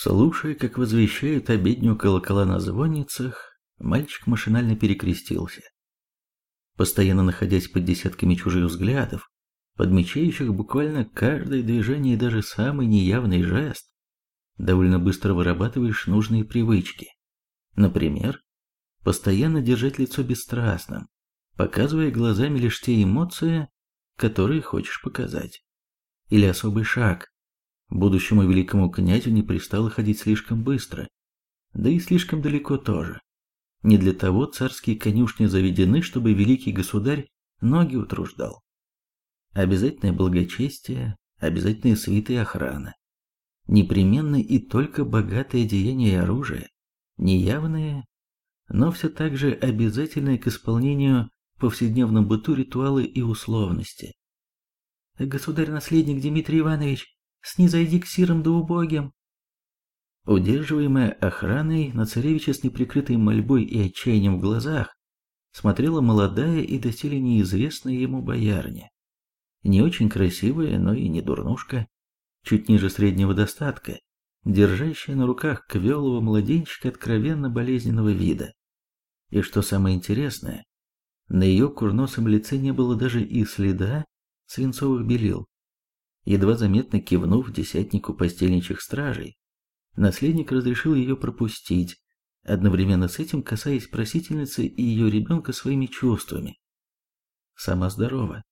Слушая, как возвещают обедню колокола на звонницах, мальчик машинально перекрестился. Постоянно находясь под десятками чужих взглядов, подмечающих буквально каждое движение и даже самый неявный жест, довольно быстро вырабатываешь нужные привычки. Например, постоянно держать лицо бесстрастным, показывая глазами лишь те эмоции, которые хочешь показать. Или особый шаг. Будущему великому князю не пристало ходить слишком быстро, да и слишком далеко тоже. Не для того царские конюшни заведены, чтобы великий государь ноги утруждал. Обязательное благочестие, обязательные свиты и охрана. Непременно и только богатое деяние и оружие, неявные, но все так же обязательные к исполнению повседневном быту ритуалы и условности. «Государь-наследник Дмитрий Иванович, снизойди к сирам да убогим!» Удерживаемая охраной, на царевича с неприкрытой мольбой и отчаянием в глазах смотрела молодая и доселе неизвестная ему боярня. Не очень красивая, но и не дурнушка, чуть ниже среднего достатка, держащая на руках квелого младенчика откровенно болезненного вида. И что самое интересное, на ее курносом лице не было даже и следа свинцовых белил. Едва заметно кивнув десятнику постельничьих стражей, Наследник разрешил ее пропустить, одновременно с этим касаясь просительницы и ее ребенка своими чувствами. Сама здорова.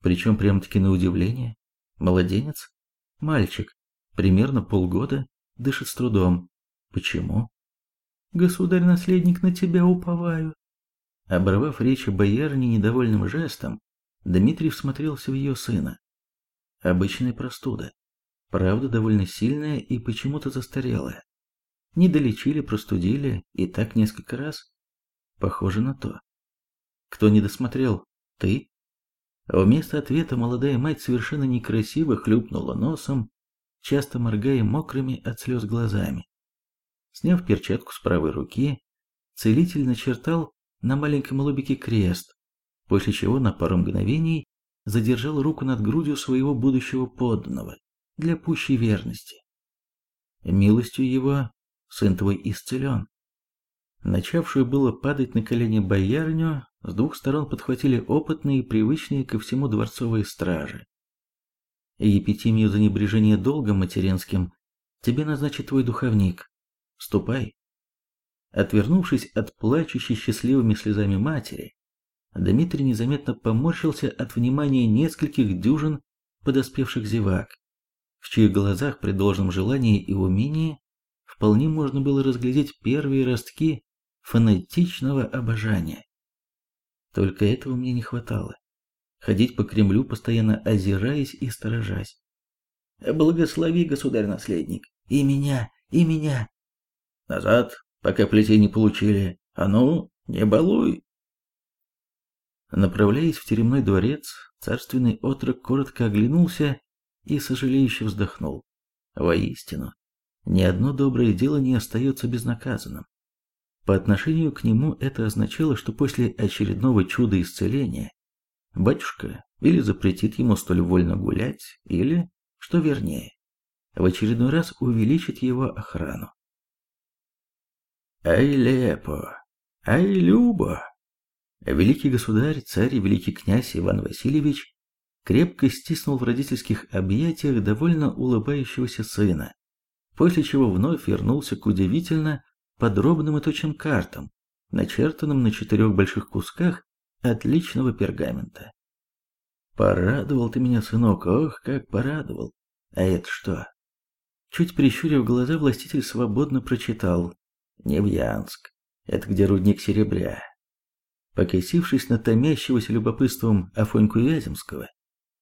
Причем прям-таки на удивление. Младенец? Мальчик. Примерно полгода. Дышит с трудом. Почему? Государь-наследник, на тебя уповаю. Оборвав речь боярни недовольным жестом, Дмитрий всмотрелся в ее сына. Обычная простуда. Правда, довольно сильная и почему-то застарелая. Не долечили, простудили, и так несколько раз. Похоже на то. Кто не досмотрел? Ты? Вместо ответа молодая мать совершенно некрасиво хлюпнула носом, часто моргая мокрыми от слез глазами. Сняв перчатку с правой руки, целитель начертал на маленьком лобике крест, после чего на пару мгновений задержал руку над грудью своего будущего подданного для пущей верности. Милостью его сын твой исцелен. Начавшую было падать на колени боярню, с двух сторон подхватили опытные и привычные ко всему дворцовые стражи. Епитимию за небрежение долгом материнским тебе назначит твой духовник. Ступай. Отвернувшись от плачущей счастливыми слезами матери, Дмитрий незаметно поморщился от внимания нескольких дюжин подоспевших зевак в чьих глазах при должном желании и умении вполне можно было разглядеть первые ростки фанатичного обожания. Только этого мне не хватало. Ходить по Кремлю, постоянно озираясь и сторожась. Благослови, государь-наследник, и меня, и меня. Назад, пока плетей не получили. А ну, не балуй. Направляясь в теремной дворец, царственный отрок коротко оглянулся и сожалеюще вздохнул. Воистину, ни одно доброе дело не остается безнаказанным. По отношению к нему это означало, что после очередного чуда исцеления батюшка или запретит ему столь вольно гулять, или, что вернее, в очередной раз увеличит его охрану. «Ай, Лепо! Ай, Любо!» Великий государь, царь и великий князь Иван Васильевич крепко стиснул в родительских объятиях довольно улыбающегося сына, после чего вновь вернулся к удивительно подробным и точным картам, начертанным на четырех больших кусках отличного пергамента. «Порадовал ты меня, сынок, ох, как порадовал! А это что?» Чуть прищурив глаза, властитель свободно прочитал. «Невьянск. Это где рудник серебря». Покосившись на томящегося любопытством Афоньку Вяземского,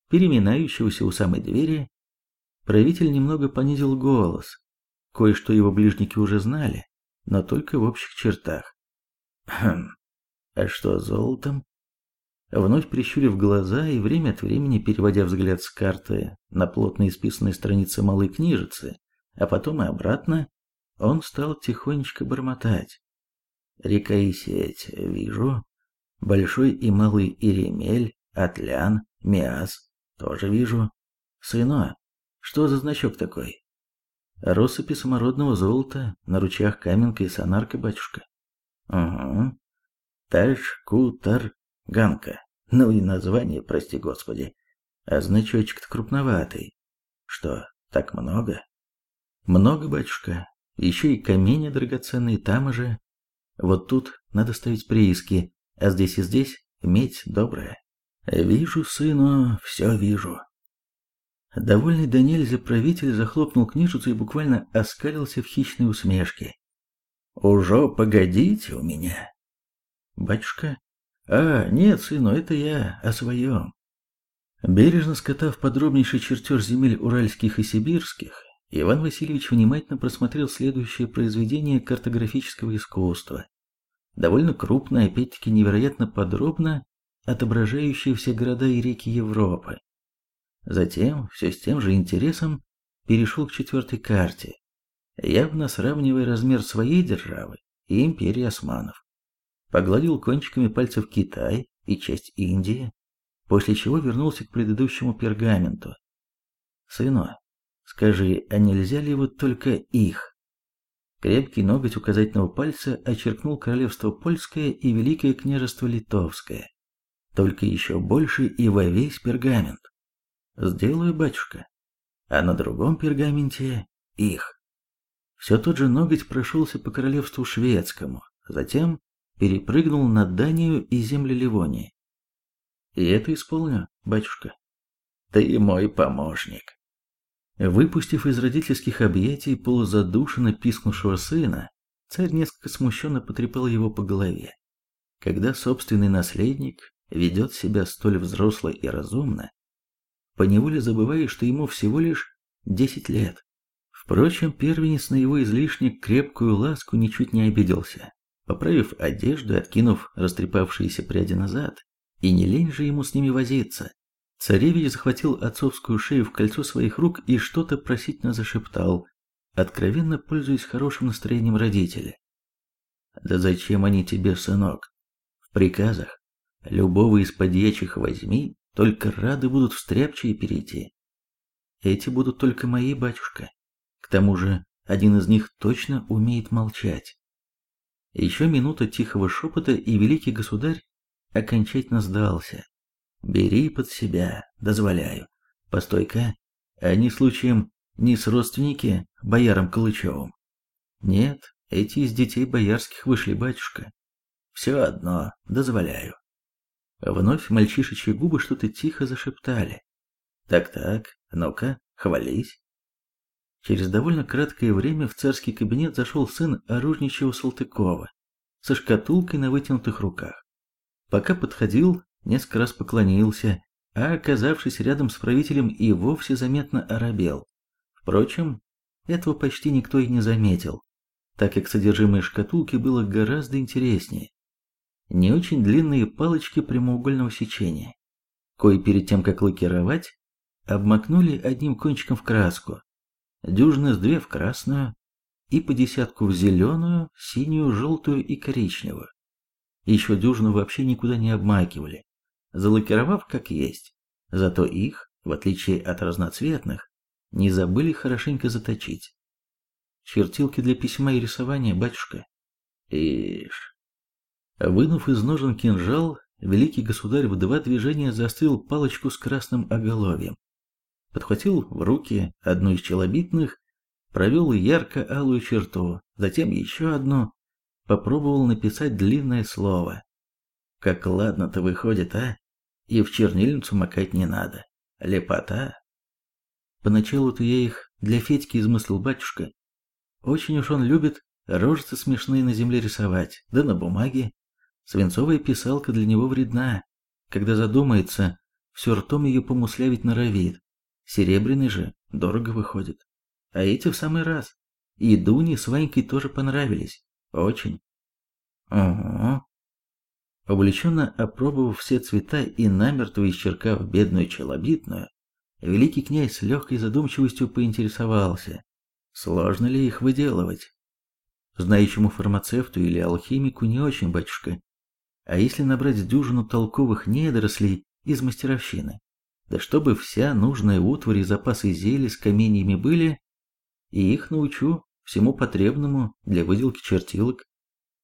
переминающегося у самой двери, правитель немного понизил голос. Кое-что его ближники уже знали, но только в общих чертах. Хм, а что золотом? Вновь прищурив глаза и время от времени переводя взгляд с карты на плотно исписанные страницы малой книжицы, а потом и обратно, он стал тихонечко бормотать. Река и сеть, вижу. Большой и малый Иремель, Атлян, Миас, тоже вижу. Сына, что за значок такой? Россыпи самородного золота, на ручьях каменка и сонарка, батюшка. Угу. Ташкутарганка. Ну и название, прости господи. А значочек-то крупноватый. Что, так много? Много, батюшка. Еще и камни драгоценные там же. Вот тут надо ставить прииски, а здесь и здесь медь добрая. Вижу, сыну, все вижу. Довольный до нельзя правитель захлопнул книжицу и буквально оскалился в хищной усмешке. «Уже погодите у меня!» «Батюшка?» «А, нет, сыну, это я о своем». Бережно скотав подробнейший чертеж земель уральских и сибирских, Иван Васильевич внимательно просмотрел следующее произведение картографического искусства. Довольно крупное, опять-таки невероятно подробно отображающее все города и реки Европы. Затем, все с тем же интересом, перешел к четвертой карте, явно сравнивая размер своей державы и империи османов. Погладил кончиками пальцев Китай и часть Индии, после чего вернулся к предыдущему пергаменту. «Сыну, скажи, а нельзя ли вот только их?» Крепкий ноготь указательного пальца очеркнул королевство Польское и Великое княжество Литовское. Только еще больше и во весь пергамент. Сделаю, батюшка. А на другом пергаменте их. Все тот же ноготь прошелся по королевству шведскому, затем перепрыгнул на Данию и земли Ливонии. И это исполню, батюшка. Ты мой помощник. Выпустив из родительских объятий полузадушенно пискнувшего сына, царь несколько смущенно потрепал его по голове. Когда собственный наследник ведет себя столь взросло и разумно, поневоле забывая, что ему всего лишь 10 лет. Впрочем, первенец на его излишне крепкую ласку ничуть не обиделся. Поправив одежду откинув растрепавшиеся пряди назад, и не лень же ему с ними возиться, царевич захватил отцовскую шею в кольцо своих рук и что-то просительно зашептал, откровенно пользуясь хорошим настроением родителя. «Да зачем они тебе, сынок? В приказах любого из подьячих возьми только рады будут встряпчие перейти. Эти будут только мои, батюшка. К тому же, один из них точно умеет молчать. Еще минута тихого шепота, и великий государь окончательно сдался. Бери под себя, дозволяю. Постой-ка, они случаем не с родственники боярам Калычевым? Нет, эти из детей боярских вышли, батюшка. Все одно, дозволяю. Вновь мальчишечьи губы что-то тихо зашептали. «Так-так, ну-ка, хвались». Через довольно краткое время в царский кабинет зашел сын оружничего Салтыкова со шкатулкой на вытянутых руках. Пока подходил, несколько раз поклонился, а, оказавшись рядом с правителем, и вовсе заметно оробел. Впрочем, этого почти никто и не заметил, так как содержимое шкатулки было гораздо интереснее не очень длинные палочки прямоугольного сечения, кои перед тем, как лакировать, обмакнули одним кончиком в краску, дюжины с две в красную и по десятку в зеленую, синюю, желтую и коричневую. Еще дюжину вообще никуда не обмакивали, залакировав как есть, зато их, в отличие от разноцветных, не забыли хорошенько заточить. Чертилки для письма и рисования, батюшка. Ишь, Вынув из ножен кинжал, великий государь в два движения заострил палочку с красным оголовьем. Подхватил в руки одну из челобитных, провел ярко-алую черту, затем еще одну, попробовал написать длинное слово. Как ладно-то выходит, а? И в чернильницу макать не надо. Лепота. Поначалу-то я их для Федьки измыслил батюшка. Очень уж он любит рожицы смешные на земле рисовать, да на бумаге. Свинцовая писалка для него вредна. Когда задумается, все ртом ее помуслявить норовит. Серебряный же дорого выходит. А эти в самый раз. И Дуне с Ванькой тоже понравились. Очень. Ого. Увлеченно опробовав все цвета и намертво исчеркав бедную челобитную, великий князь с легкой задумчивостью поинтересовался, сложно ли их выделывать. Знающему фармацевту или алхимику не очень, батюшка. А если набрать дюжину толковых недорослей из мастеровщины, да чтобы вся нужная утварь и запасы зелий с каменьями были, и их научу всему потребному для выделки чертилок.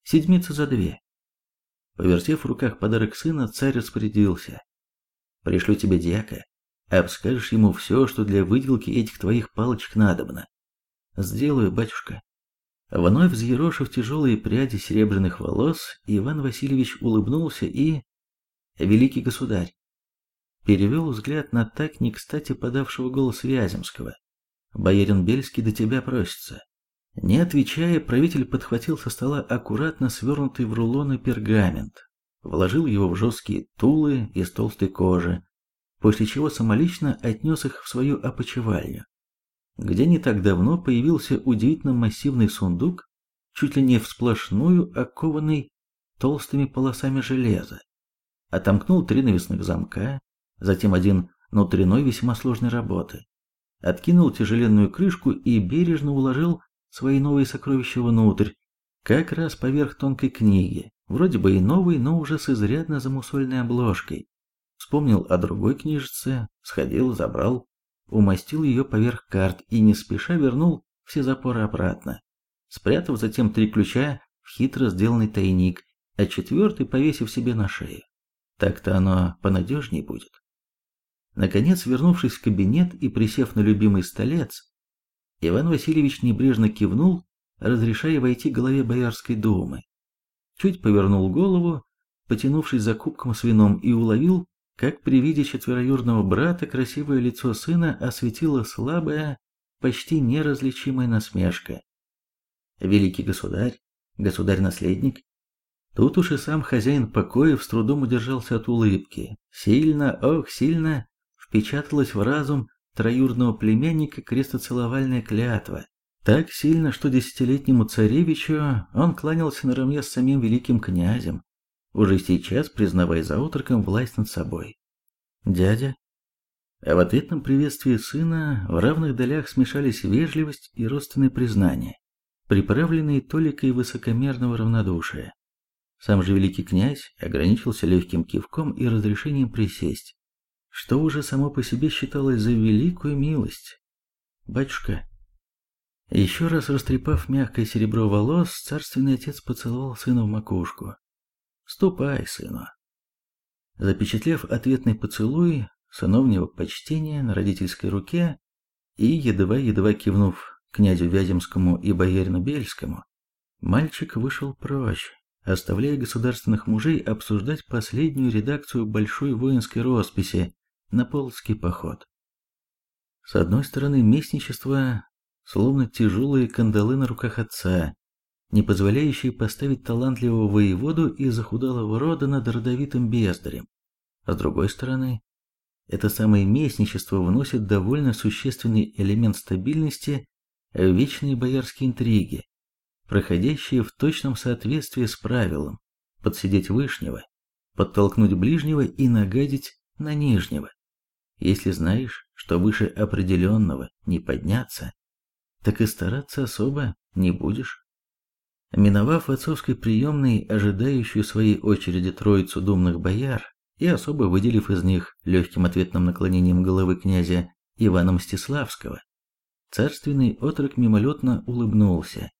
Седмица за две. Повертев в руках подарок сына, царь распорядился. Пришлю тебе дьяка, обскажешь ему все, что для выделки этих твоих палочек надобно. Сделаю, батюшка. Вновь взъерошив тяжелые пряди серебряных волос, Иван Васильевич улыбнулся и... Великий государь, перевел взгляд на так не кстати подавшего голос Вяземского. «Боярин Бельский до тебя просится». Не отвечая, правитель подхватил со стола аккуратно свернутый в рулоны пергамент, вложил его в жесткие тулы из толстой кожи, после чего самолично отнес их в свою опочивальню, где не так давно появился удивительно массивный сундук, чуть ли не всплошную окованный толстыми полосами железа. Отомкнул три навесных замка, затем один внутренной весьма сложной работы. Откинул тяжеленную крышку и бережно уложил свои новые сокровища внутрь, как раз поверх тонкой книги, вроде бы и новой, но уже с изрядно замусольной обложкой. Вспомнил о другой книжице, сходил, забрал, умастил ее поверх карт и не спеша вернул все запоры обратно, спрятав затем три ключа в хитро сделанный тайник, а четвертый повесив себе на шею. Так-то оно понадежней будет. Наконец, вернувшись в кабинет и присев на любимый столец, Иван Васильевич небрежно кивнул, разрешая войти голове Боярской думы. Чуть повернул голову, потянувшись за кубком с вином, и уловил, как при виде четвероюрного брата красивое лицо сына осветила слабая, почти неразличимая насмешка. Великий государь, государь-наследник. Тут уж и сам хозяин покоев с трудом удержался от улыбки. Сильно, ох, сильно впечаталась в разум троюрного племянника крестоцеловальная клятва. Так сильно, что десятилетнему царевичу он кланялся наравне с самим великим князем, уже сейчас признавая за отроком власть над собой. «Дядя?» А в ответном приветствии сына в равных долях смешались вежливость и родственные признания, приправленные толикой высокомерного равнодушия. Сам же великий князь ограничился легким кивком и разрешением присесть, что уже само по себе считалось за великую милость. «Батюшка». Еще раз растрепав мягкое серебро волос, царственный отец поцеловал сына в макушку. «Ступай, сыну». Запечатлев ответный поцелуй, сыновнего почтения на родительской руке и, едва-едва кивнув князю Вяземскому и боярину Бельскому, мальчик вышел прочь, оставляя государственных мужей обсуждать последнюю редакцию большой воинской росписи на полоцкий поход. С одной стороны, местничество, словно тяжелые кандалы на руках отца, не позволяющие поставить талантливого воеводу и захудалого рода над родовитым бездарем. А с другой стороны, это самое местничество вносит довольно существенный элемент стабильности в вечные боярские интриги, проходящие в точном соответствии с правилом подсидеть вышнего, подтолкнуть ближнего и нагадить на нижнего. Если знаешь, что выше определенного не подняться, так и стараться особо не будешь. Миновав в отцовской приемной ожидающую своей очереди троицу думных бояр и особо выделив из них легким ответным наклонением головы князя Ивана Мстиславского, царственный отрок мимолетно улыбнулся.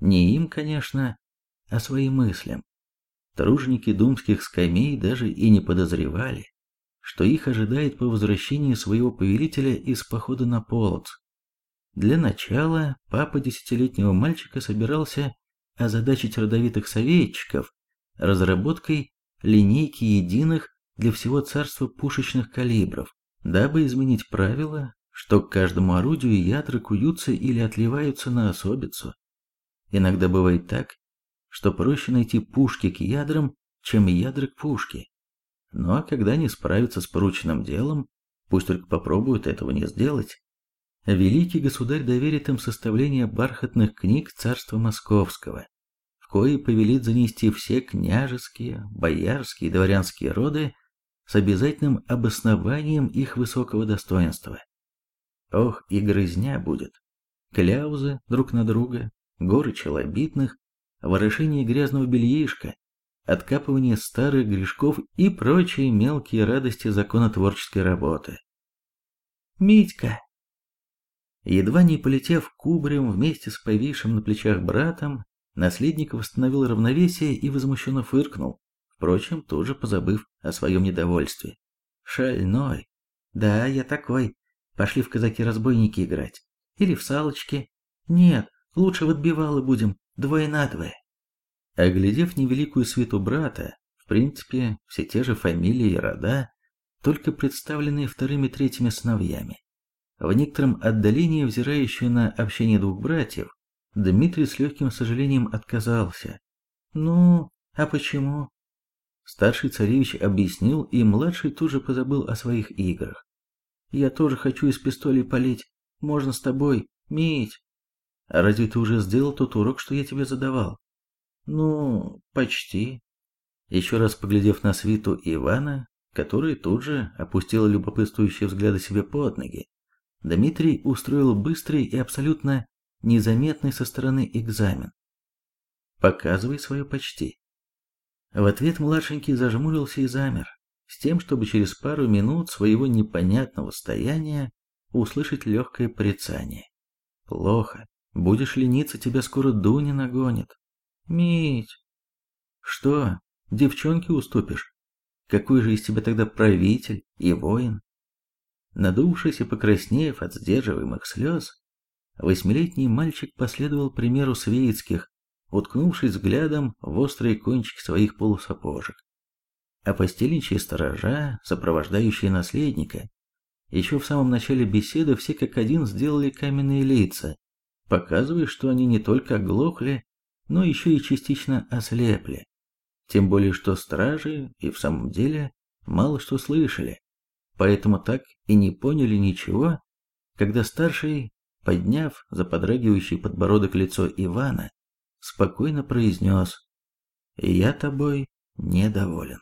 Не им, конечно, а своим мыслям. Тружники думских скамей даже и не подозревали, что их ожидает по возвращении своего повелителя из похода на Полоцк. Для начала папа десятилетнего мальчика собирался озадачить родовитых советчиков разработкой линейки единых для всего царства пушечных калибров, дабы изменить правила, что к каждому орудию ядра куются или отливаются на особицу. Иногда бывает так, что проще найти пушки к ядрам, чем ядра к пушке. Ну а когда не справятся с порученным делом, пусть только попробуют этого не сделать. Великий государь доверит им составление бархатных книг царства московского, в кои повелит занести все княжеские, боярские и дворянские роды с обязательным обоснованием их высокого достоинства. Ох, и грызня будет. Кляузы друг на друга, горы челобитных, ворошение грязного бельишка, откапывание старых грешков и прочие мелкие радости законотворческой работы. «Митька!» Едва не полетев кубарем вместе с повисшим на плечах братом, наследник восстановил равновесие и возмущенно фыркнул, впрочем, тоже позабыв о своем недовольстве. «Шальной! Да, я такой. Пошли в казаки-разбойники играть. Или в салочки. Нет, лучше в отбивалы будем, двое на двое». Оглядев невеликую свиту брата, в принципе, все те же фамилии и рода, только представленные вторыми-третьими сыновьями. В некотором отдалении, взирающую на общение двух братьев, Дмитрий с легким сожалением отказался. «Ну, а почему?» Старший царевич объяснил, и младший тоже позабыл о своих играх. «Я тоже хочу из пистолей палить. Можно с тобой, Мить?» «А разве ты уже сделал тот урок, что я тебе задавал?» «Ну, почти». Еще раз поглядев на свиту Ивана, который тут же опустил любопытствующие взгляды себе под ноги, Дмитрий устроил быстрый и абсолютно незаметный со стороны экзамен. «Показывай свое почти». В ответ младшенький зажмурился и замер, с тем, чтобы через пару минут своего непонятного стояния услышать легкое порицание. «Плохо. Будешь лениться, тебя скоро Дуня нагонит». «Мить!» «Что, девчонке уступишь? Какой же из тебя тогда правитель и воин?» Надувшись и покраснев от сдерживаемых слез, восьмилетний мальчик последовал примеру свеицких, уткнувшись взглядом в острые кончики своих полусапожек. А постельничьи сторожа, сопровождающие наследника, еще в самом начале беседы все как один сделали каменные лица, показывая, что они не только оглохли, но еще и частично ослепли. Тем более, что стражи и в самом деле мало что слышали поэтому так и не поняли ничего, когда старший, подняв за подрагивающий подбородок лицо Ивана, спокойно произнес «Я тобой недоволен».